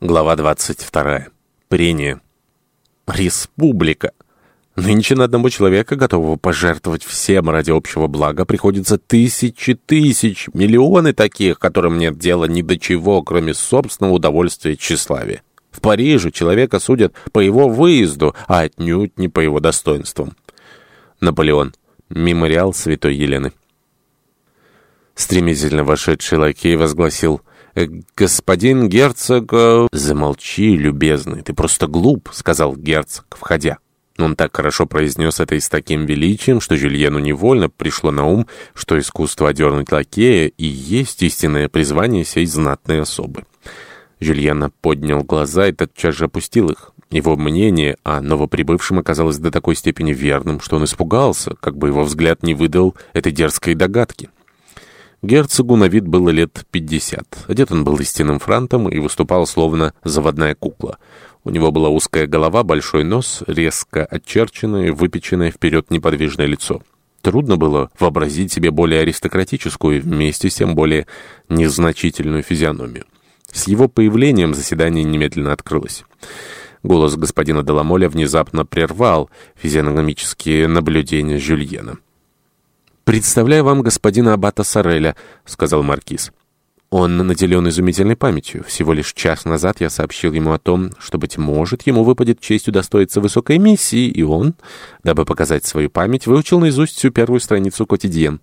Глава 22. Прение. Республика. Нынче на одного человека, готового пожертвовать всем ради общего блага, приходится тысячи тысяч, миллионы таких, которым нет дела ни до чего, кроме собственного удовольствия и тщеславия. В Париже человека судят по его выезду, а отнюдь не по его достоинствам. Наполеон. Мемориал Святой Елены. Стремительно вошедший лакей возгласил «Господин герцог...» «Замолчи, любезный, ты просто глуп», — сказал герцог, входя. Он так хорошо произнес это и с таким величием, что Жюльену невольно пришло на ум, что искусство одернуть лакея и есть истинное призвание сей знатной особы. Жюльена поднял глаза и тотчас же опустил их. Его мнение о новоприбывшем оказалось до такой степени верным, что он испугался, как бы его взгляд не выдал этой дерзкой догадки. Герцогу на вид было лет пятьдесят. Одет он был истинным франтом и выступал словно заводная кукла. У него была узкая голова, большой нос, резко очерченное, выпеченное вперед неподвижное лицо. Трудно было вообразить себе более аристократическую и вместе с тем более незначительную физиономию. С его появлением заседание немедленно открылось. Голос господина Деламоля внезапно прервал физиономические наблюдения Жюльена. «Представляю вам господина Аббата Сореля», — сказал Маркиз. Он наделен изумительной памятью. Всего лишь час назад я сообщил ему о том, что, быть может, ему выпадет честь удостоиться высокой миссии, и он, дабы показать свою память, выучил наизусть всю первую страницу «Котидьен».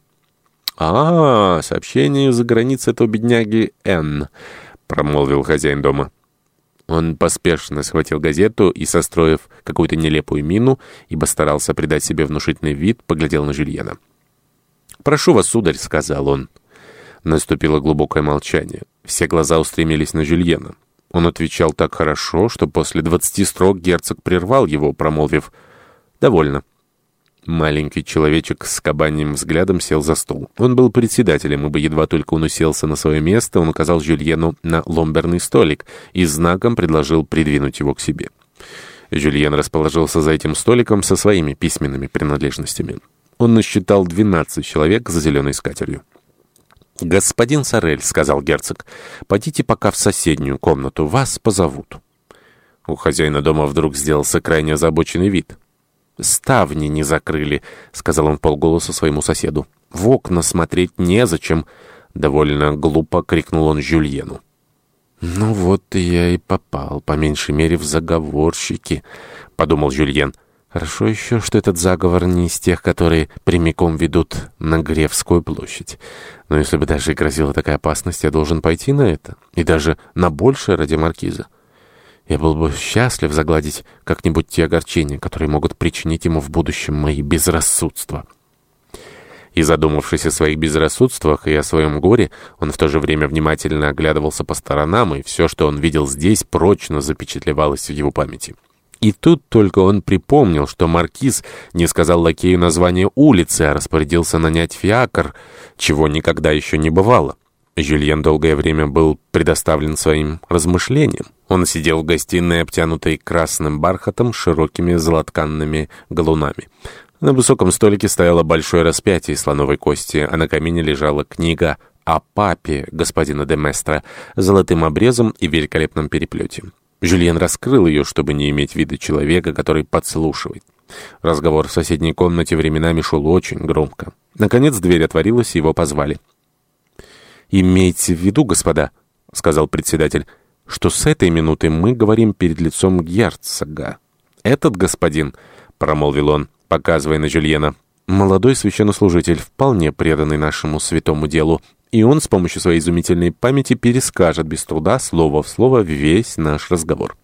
«А, сообщение за границей этого бедняги Н», — промолвил хозяин дома. Он поспешно схватил газету и, состроив какую-то нелепую мину, ибо старался придать себе внушительный вид, поглядел на Жюльена. «Прошу вас, сударь», — сказал он. Наступило глубокое молчание. Все глаза устремились на Жюльена. Он отвечал так хорошо, что после двадцати строк герцог прервал его, промолвив «Довольно». Маленький человечек с кабаньим взглядом сел за стол. Он был председателем, ибо едва только он уселся на свое место, он указал Жюльену на ломберный столик и знаком предложил придвинуть его к себе. Жюльен расположился за этим столиком со своими письменными принадлежностями. Он насчитал 12 человек за зеленой скатерью. «Господин Сорель», — сказал герцог, — «пойдите пока в соседнюю комнату, вас позовут». У хозяина дома вдруг сделался крайне озабоченный вид. «Ставни не закрыли», — сказал он полголоса своему соседу. «В окна смотреть незачем», — довольно глупо крикнул он Жюльену. «Ну вот я и попал, по меньшей мере, в заговорщики», — подумал Жюльен. Хорошо еще, что этот заговор не из тех, которые прямиком ведут на Гревскую площадь. Но если бы даже и грозила такая опасность, я должен пойти на это. И даже на большее ради маркиза. Я был бы счастлив загладить как-нибудь те огорчения, которые могут причинить ему в будущем мои безрассудства. И задумавшись о своих безрассудствах и о своем горе, он в то же время внимательно оглядывался по сторонам, и все, что он видел здесь, прочно запечатлевалось в его памяти. И тут только он припомнил, что маркиз не сказал лакею название улицы, а распорядился нанять фиакр, чего никогда еще не бывало. Жюльен долгое время был предоставлен своим размышлениям. Он сидел в гостиной, обтянутой красным бархатом с широкими золотканными галунами. На высоком столике стояло большое распятие из слоновой кости, а на камине лежала книга о папе господина де Местро золотым обрезом и великолепном переплете. Жюльен раскрыл ее, чтобы не иметь вида человека, который подслушивает. Разговор в соседней комнате временами шел очень громко. Наконец дверь отворилась, и его позвали. «Имейте в виду, господа», — сказал председатель, — «что с этой минуты мы говорим перед лицом герцога. Этот господин», — промолвил он, показывая на Жюльена, — «молодой священнослужитель, вполне преданный нашему святому делу, и он с помощью своей изумительной памяти перескажет без труда слово в слово весь наш разговор.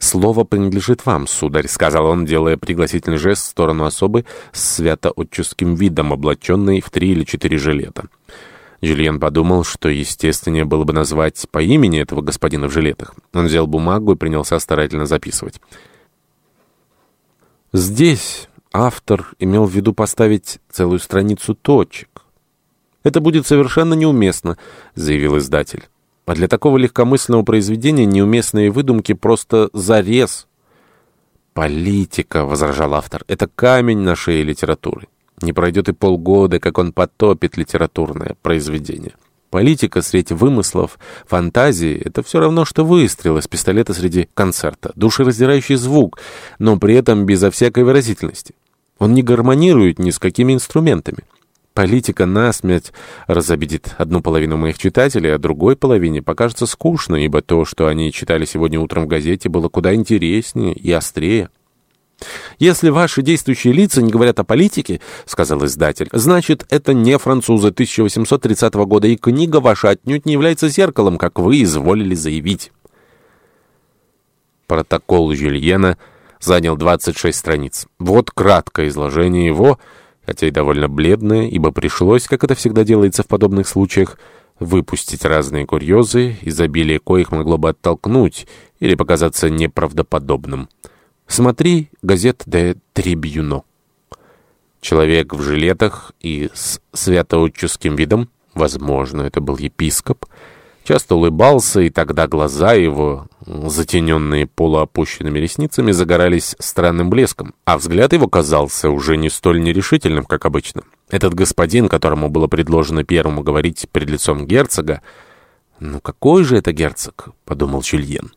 «Слово принадлежит вам, сударь», — сказал он, делая пригласительный жест в сторону особы с свято-отческим видом, облаченной в три или четыре жилета. Жюльен подумал, что естественнее было бы назвать по имени этого господина в жилетах. Он взял бумагу и принялся старательно записывать. Здесь автор имел в виду поставить целую страницу точек. «Это будет совершенно неуместно», — заявил издатель. «А для такого легкомысленного произведения неуместные выдумки просто зарез». «Политика», — возражал автор, — «это камень на шее литературы. Не пройдет и полгода, как он потопит литературное произведение». Политика среди вымыслов, фантазии — это все равно, что выстрел из пистолета среди концерта. Душераздирающий звук, но при этом безо всякой выразительности. Он не гармонирует ни с какими инструментами. Политика насмерть разобедит одну половину моих читателей, а другой половине покажется скучно, ибо то, что они читали сегодня утром в газете, было куда интереснее и острее. «Если ваши действующие лица не говорят о политике, — сказал издатель, — значит, это не французы 1830 года, и книга ваша отнюдь не является зеркалом, как вы изволили заявить». Протокол Жюльена занял 26 страниц. Вот краткое изложение его, хотя и довольно бледное, ибо пришлось, как это всегда делается в подобных случаях, выпустить разные курьезы, изобилие коих могло бы оттолкнуть или показаться неправдоподобным. Смотри газет «Де Трибюно». Человек в жилетах и с святоотческим видом, возможно, это был епископ, часто улыбался, и тогда глаза его, затененные полуопущенными ресницами, загорались странным блеском, а взгляд его казался уже не столь нерешительным, как обычно. Этот господин, которому было предложено первому говорить перед лицом герцога, «Ну какой же это герцог?» — подумал Чильен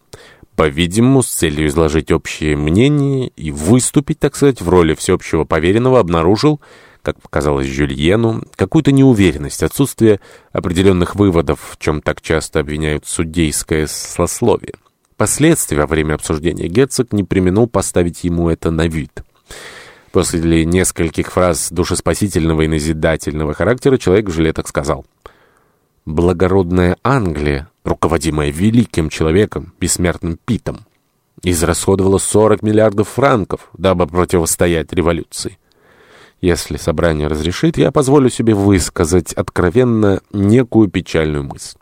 по-видимому, с целью изложить общее мнение и выступить, так сказать, в роли всеобщего поверенного, обнаружил, как показалось Жюльену, какую-то неуверенность, отсутствие определенных выводов, в чем так часто обвиняют судейское сословие. Впоследствии, во время обсуждения, герцог не применил поставить ему это на вид. После нескольких фраз душеспасительного и назидательного характера человек в жилетах сказал «Благородная Англия руководимая великим человеком, бессмертным Питом, израсходовала 40 миллиардов франков, дабы противостоять революции. Если собрание разрешит, я позволю себе высказать откровенно некую печальную мысль.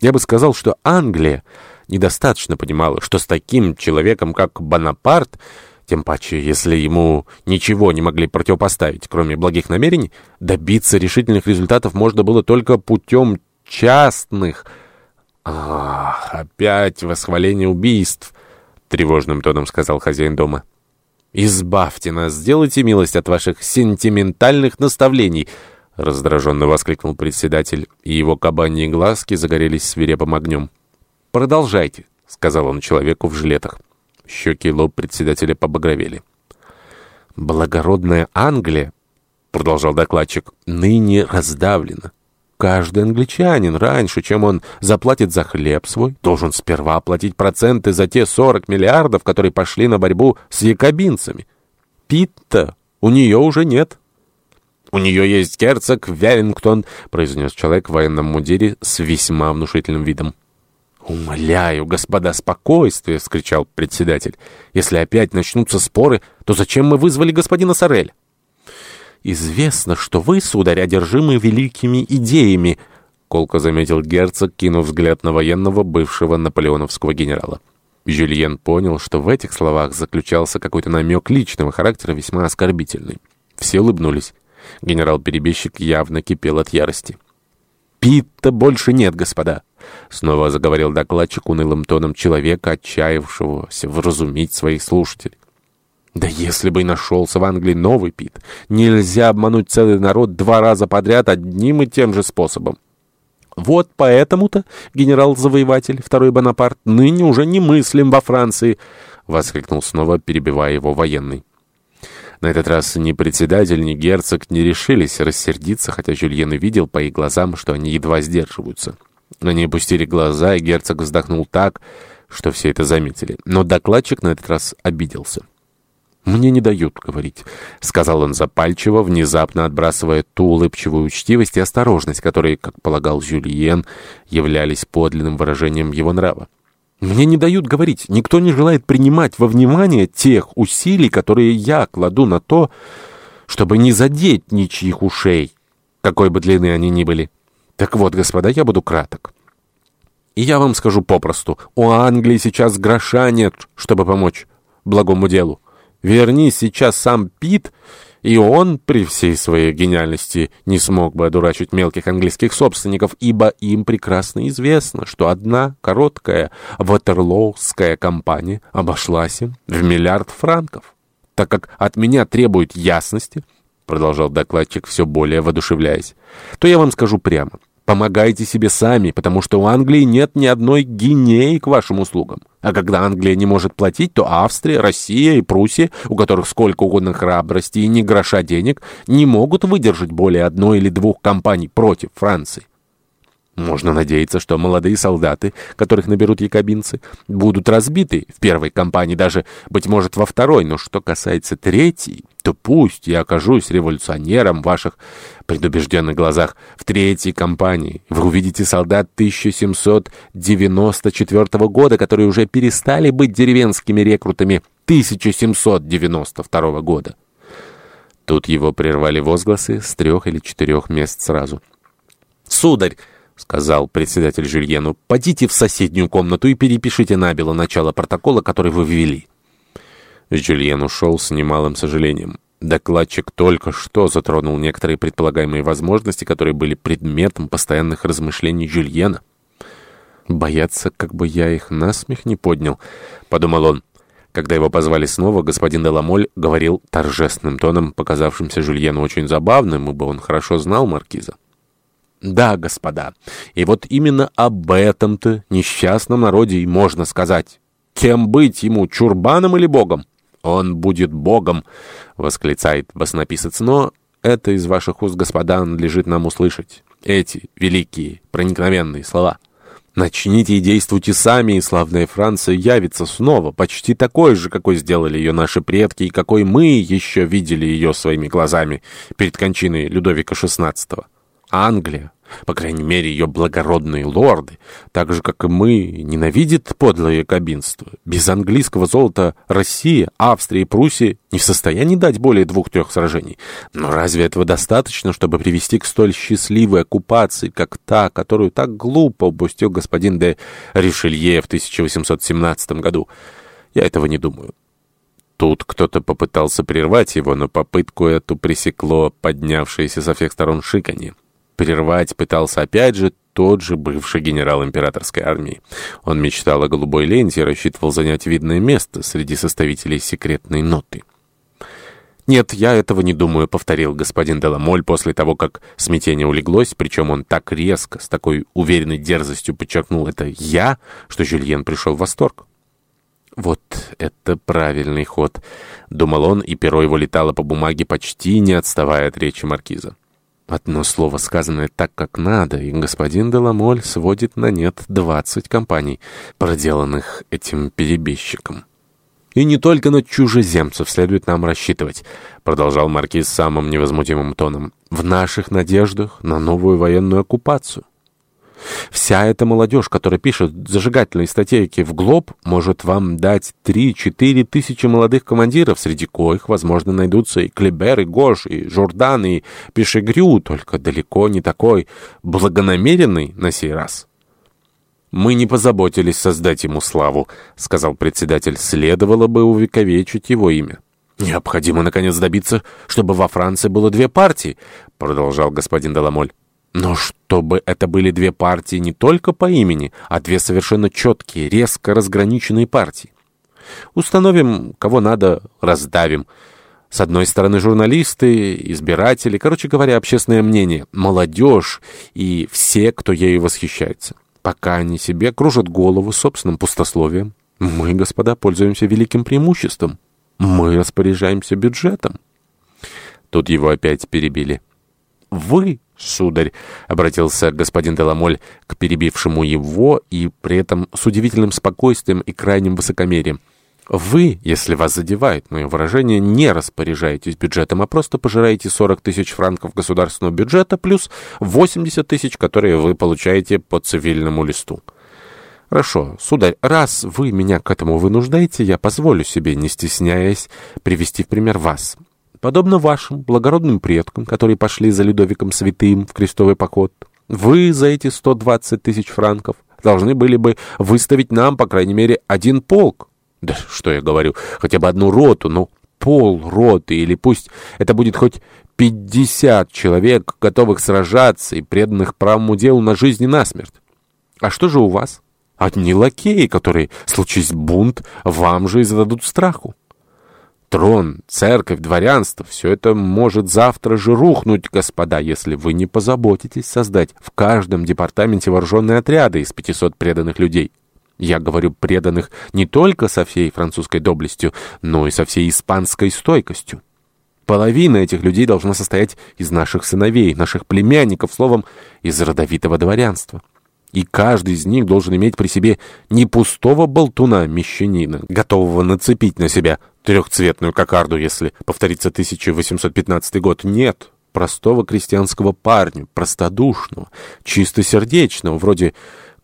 Я бы сказал, что Англия недостаточно понимала, что с таким человеком, как Бонапарт, тем паче, если ему ничего не могли противопоставить, кроме благих намерений, добиться решительных результатов можно было только путем частных, «Ах, опять восхваление убийств!» — тревожным тоном сказал хозяин дома. «Избавьте нас, сделайте милость от ваших сентиментальных наставлений!» — раздраженно воскликнул председатель, и его кабаньи глазки загорелись свирепым огнем. «Продолжайте», — сказал он человеку в жилетах. Щеки и лоб председателя побагровели. «Благородная Англия», — продолжал докладчик, — «ныне раздавлена. Каждый англичанин раньше, чем он заплатит за хлеб свой, должен сперва оплатить проценты за те 40 миллиардов, которые пошли на борьбу с якобинцами. Питта у нее уже нет. «У нее есть герцог Веллингтон», — произнес человек в военном мундире с весьма внушительным видом. «Умоляю, господа, спокойствие!» — вскричал председатель. «Если опять начнутся споры, то зачем мы вызвали господина Сорель?» «Известно, что вы, сударь, одержимы великими идеями», — колко заметил герцог, кинув взгляд на военного бывшего наполеоновского генерала. Жюльен понял, что в этих словах заключался какой-то намек личного характера, весьма оскорбительный. Все улыбнулись. Генерал-перебежчик явно кипел от ярости. «Питта больше нет, господа!» Снова заговорил докладчик унылым тоном человека, отчаявшегося вразумить своих слушателей. Да если бы и нашелся в Англии новый Пит. Нельзя обмануть целый народ два раза подряд одним и тем же способом. Вот поэтому-то, генерал-завоеватель, второй Бонапарт, ныне уже не мыслим во Франции, — воскликнул снова, перебивая его военный. На этот раз ни председатель, ни герцог не решились рассердиться, хотя Жюльен и видел по их глазам, что они едва сдерживаются. Они опустили глаза, и герцог вздохнул так, что все это заметили. Но докладчик на этот раз обиделся. «Мне не дают говорить», — сказал он запальчиво, внезапно отбрасывая ту улыбчивую учтивость и осторожность, которые, как полагал Жюльен, являлись подлинным выражением его нрава. «Мне не дают говорить. Никто не желает принимать во внимание тех усилий, которые я кладу на то, чтобы не задеть ничьих ушей, какой бы длины они ни были. Так вот, господа, я буду краток». И я вам скажу попросту, у Англии сейчас гроша нет, чтобы помочь благому делу. Верни сейчас сам Пит, и он, при всей своей гениальности, не смог бы одурачить мелких английских собственников, ибо им прекрасно известно, что одна короткая ватерлоуская компания обошлась им в миллиард франков. Так как от меня требуют ясности, продолжал докладчик, все более воодушевляясь, то я вам скажу прямо. Помогайте себе сами, потому что у Англии нет ни одной гинеи к вашим услугам. А когда Англия не может платить, то Австрия, Россия и Пруссия, у которых сколько угодно храбрости и ни гроша денег, не могут выдержать более одной или двух компаний против Франции. Можно надеяться, что молодые солдаты, которых наберут якобинцы, будут разбиты в первой кампании, даже, быть может, во второй. Но что касается третьей, то пусть я окажусь революционером в ваших предубежденных глазах в третьей кампании. Вы увидите солдат 1794 года, которые уже перестали быть деревенскими рекрутами 1792 года. Тут его прервали возгласы с трех или четырех мест сразу. «Сударь!» — сказал председатель Жюльену, — «подите в соседнюю комнату и перепишите набело начало протокола, который вы ввели». Жюльен ушел с немалым сожалением. Докладчик только что затронул некоторые предполагаемые возможности, которые были предметом постоянных размышлений Жюльена. «Боятся, как бы я их насмех не поднял», — подумал он. Когда его позвали снова, господин Деламоль говорил торжественным тоном, показавшимся Жюльену очень забавным, ибо он хорошо знал маркиза. Да, господа, и вот именно об этом-то несчастном народе и можно сказать. Кем быть ему, чурбаном или богом? Он будет богом, восклицает баснописец, но это из ваших уст, господа, надлежит нам услышать. Эти великие, проникновенные слова. Начните и действуйте сами, и славная Франция явится снова, почти такой же, какой сделали ее наши предки, и какой мы еще видели ее своими глазами перед кончиной Людовика XVI. Англия, по крайней мере ее благородные лорды, так же, как и мы, ненавидит подлое кабинство. Без английского золота Россия, Австрия и Пруссия не в состоянии дать более двух-трех сражений. Но разве этого достаточно, чтобы привести к столь счастливой оккупации, как та, которую так глупо упустил господин де Ришелье в 1817 году? Я этого не думаю. Тут кто-то попытался прервать его, но попытку эту пресекло поднявшееся со всех сторон шиканье. Прервать пытался опять же тот же бывший генерал императорской армии. Он мечтал о голубой ленте и рассчитывал занять видное место среди составителей секретной ноты. «Нет, я этого не думаю», — повторил господин Деламоль после того, как смятение улеглось, причем он так резко, с такой уверенной дерзостью подчеркнул это «я», что Жюльен пришел в восторг. «Вот это правильный ход», — думал он, и перо его летало по бумаге, почти не отставая от речи маркиза. Одно слово, сказанное так, как надо, и господин Деламоль сводит на нет двадцать компаний, проделанных этим перебежчиком. «И не только на чужеземцев следует нам рассчитывать», — продолжал маркиз самым невозмутимым тоном, «в наших надеждах на новую военную оккупацию. Вся эта молодежь, которая пишет зажигательные статейки в Глоб, может вам дать 3-4 тысячи молодых командиров, среди коих, возможно, найдутся и Клебер, и Гош, и Жордан, и Пешегрю, только далеко не такой благонамеренный на сей раз. «Мы не позаботились создать ему славу», — сказал председатель. «Следовало бы увековечить его имя». «Необходимо, наконец, добиться, чтобы во Франции было две партии», — продолжал господин Деламоль. Но чтобы это были две партии не только по имени, а две совершенно четкие, резко разграниченные партии. Установим, кого надо, раздавим. С одной стороны журналисты, избиратели, короче говоря, общественное мнение, молодежь и все, кто ею восхищается. Пока они себе кружат голову собственным пустословием, мы, господа, пользуемся великим преимуществом. Мы распоряжаемся бюджетом. Тут его опять перебили. Вы «Сударь», — обратился господин Деламоль к перебившему его и при этом с удивительным спокойствием и крайним высокомерием. «Вы, если вас задевает мое выражение, не распоряжаетесь бюджетом, а просто пожираете 40 тысяч франков государственного бюджета плюс 80 тысяч, которые вы получаете по цивильному листу». «Хорошо, сударь, раз вы меня к этому вынуждаете, я позволю себе, не стесняясь, привести в пример вас. Подобно вашим благородным предкам, которые пошли за Людовиком Святым в крестовый поход, вы за эти 120 тысяч франков должны были бы выставить нам, по крайней мере, один полк. Да что я говорю, хотя бы одну роту, ну, пол роты, или пусть это будет хоть 50 человек, готовых сражаться и преданных правому делу на жизнь и на смерть. А что же у вас? Одни лакеи, которые, случись бунт, вам же и зададут страху. Трон, церковь, дворянство — все это может завтра же рухнуть, господа, если вы не позаботитесь создать в каждом департаменте вооруженные отряды из 500 преданных людей. Я говорю преданных не только со всей французской доблестью, но и со всей испанской стойкостью. Половина этих людей должна состоять из наших сыновей, наших племянников, словом, из родовитого дворянства. И каждый из них должен иметь при себе не пустого болтуна-мещанина, готового нацепить на себя трехцветную кокарду, если повторится 1815 год. Нет, простого крестьянского парня, простодушного, чистосердечного, вроде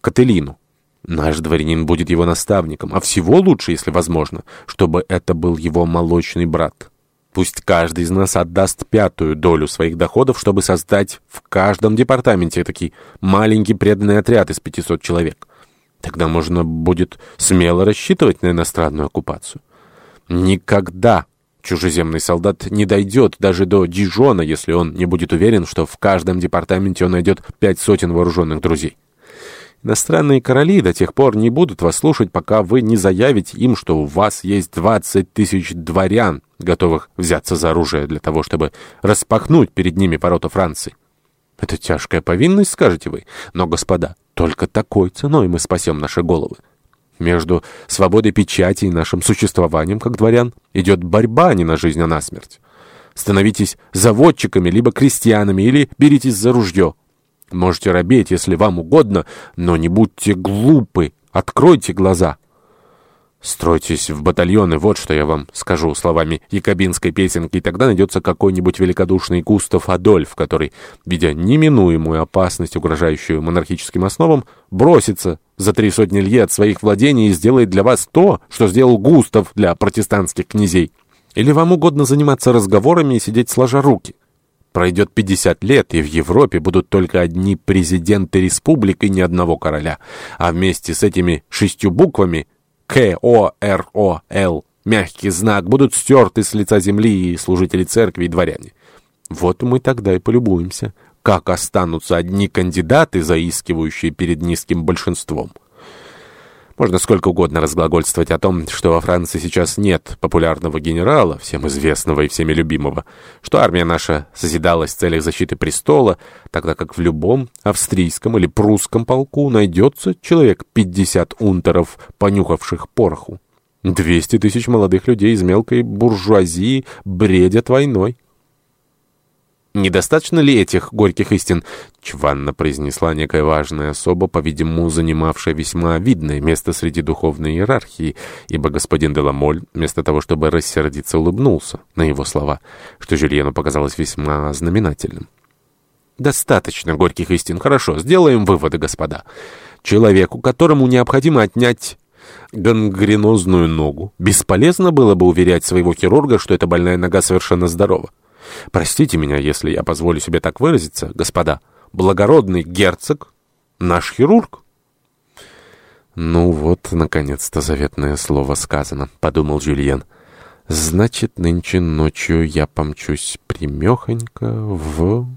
Кателину. Наш дворянин будет его наставником, а всего лучше, если возможно, чтобы это был его молочный брат». Пусть каждый из нас отдаст пятую долю своих доходов, чтобы создать в каждом департаменте такой маленький преданный отряд из 500 человек. Тогда можно будет смело рассчитывать на иностранную оккупацию. Никогда чужеземный солдат не дойдет даже до Дижона, если он не будет уверен, что в каждом департаменте он найдет пять сотен вооруженных друзей. Иностранные короли до тех пор не будут вас слушать, пока вы не заявите им, что у вас есть 20 тысяч дворян, готовых взяться за оружие для того, чтобы распахнуть перед ними ворота Франции. Это тяжкая повинность, скажете вы. Но, господа, только такой ценой мы спасем наши головы. Между свободой печати и нашим существованием, как дворян, идет борьба не на жизнь, а на смерть. Становитесь заводчиками, либо крестьянами, или беритесь за ружье. Можете робеть, если вам угодно, но не будьте глупы, откройте глаза. Стройтесь в батальоны, вот что я вам скажу словами якобинской песенки, и тогда найдется какой-нибудь великодушный Густав Адольф, который, видя неминуемую опасность, угрожающую монархическим основам, бросится за три сотни лье от своих владений и сделает для вас то, что сделал Густав для протестантских князей. Или вам угодно заниматься разговорами и сидеть сложа руки? Пройдет 50 лет, и в Европе будут только одни президенты республик и ни одного короля. А вместе с этими шестью буквами К-О-Р-О-Л, мягкий знак, будут стерты с лица земли и служители церкви и дворяне. Вот мы тогда и полюбуемся, как останутся одни кандидаты, заискивающие перед низким большинством. Можно сколько угодно разглагольствовать о том, что во Франции сейчас нет популярного генерала, всем известного и всеми любимого, что армия наша созидалась в целях защиты престола, тогда как в любом австрийском или прусском полку найдется человек 50 унтеров, понюхавших пороху. 200 тысяч молодых людей из мелкой буржуазии бредят войной. «Недостаточно ли этих горьких истин?» — чванно произнесла некая важная особа, по-видимому, занимавшая весьма видное место среди духовной иерархии, ибо господин Деламоль, вместо того, чтобы рассердиться, улыбнулся на его слова, что Жюльену показалось весьма знаменательным. «Достаточно горьких истин. Хорошо, сделаем выводы, господа. Человеку, которому необходимо отнять гангренозную ногу, бесполезно было бы уверять своего хирурга, что эта больная нога совершенно здорова. Простите меня, если я позволю себе так выразиться, господа. Благородный герцог — наш хирург. «Ну вот, наконец-то заветное слово сказано», — подумал Жюльен. «Значит, нынче ночью я помчусь примехонько в...»